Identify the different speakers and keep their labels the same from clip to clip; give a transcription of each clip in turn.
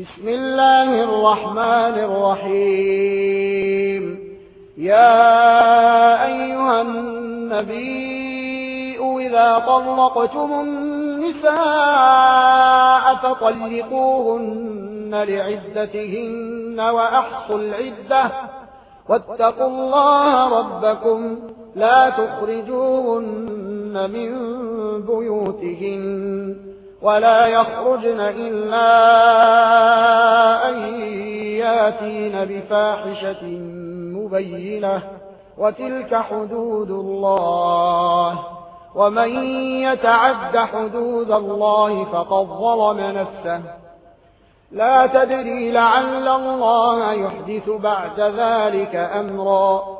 Speaker 1: بسم الله الرحمن الرحيم يا أيها النبي إذا طلقتم النساء فطلقوهن لعزتهن وأحصوا العدة واتقوا الله ربكم لا تخرجوهن من بيوتهن ولا يخرجن إلا أن ياتين بفاحشة مبينة وتلك حدود الله ومن يتعد حدود الله فقد ظلم نفسه لا تدري لعل الله يحدث بعد ذلك أمرا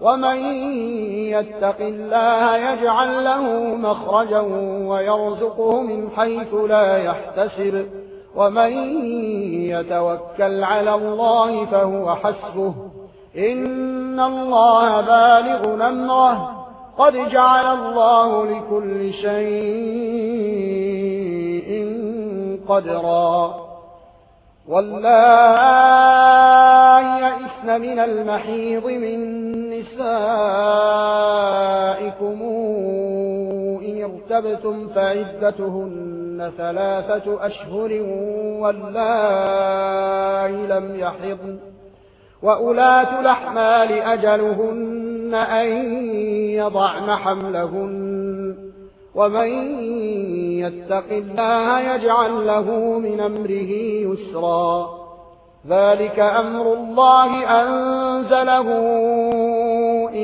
Speaker 1: ومن يتق الله يجعل له مخرجا ويرزقه من حيث لا يحتسب ومن يتوكل على الله فهو حسبه إن الله بالغ نمره قد جعل الله لكل شيء قدرا والله يئسن من المحيض من نسائكم إن ارتبتم فعدتهن ثلاثة أشهر والله لم يحضن وأولاة الأحمال أجلهن أن يضعن حملهن ومن يتق الله يجعل له من أمره يسرا ذلك أمر الله أنزله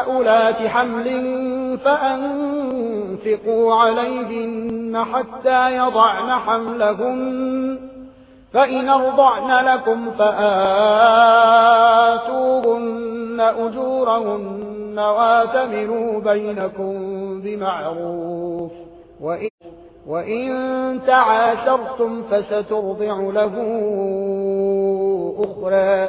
Speaker 1: أولات حمل فأنفقوا عليهن حتى يضعن حملهم فإن أرضعن لكم فآتوهن أجورهن واتمروا بينكم بمعروف وإن, وإن تعاشرتم فسترضع له أخرى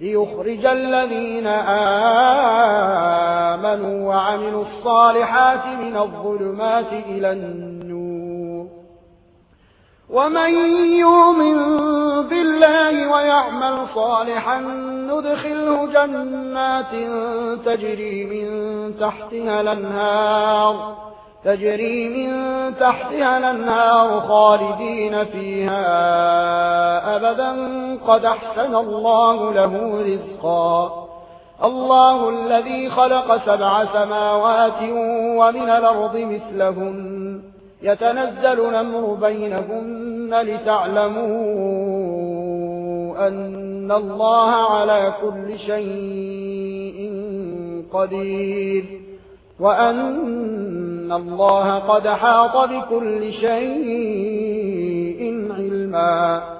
Speaker 1: ليخرج الذين آمنوا وعملوا الصالحات من الظلمات إلى النور ومن يؤمن بالله ويعمل صالحا ندخله جنات تجري من تحتها الأنهار تجري من تحتها الأنهار خالدين فيها أبدا قد أحسن الله له رزقا الله الذي خلق سبع سماوات ومن الأرض مثلهم يتنزل نمر بينهن لتعلموا أن الله على كل شيء قدير وأن إن الله قد حاط بكل شيء علما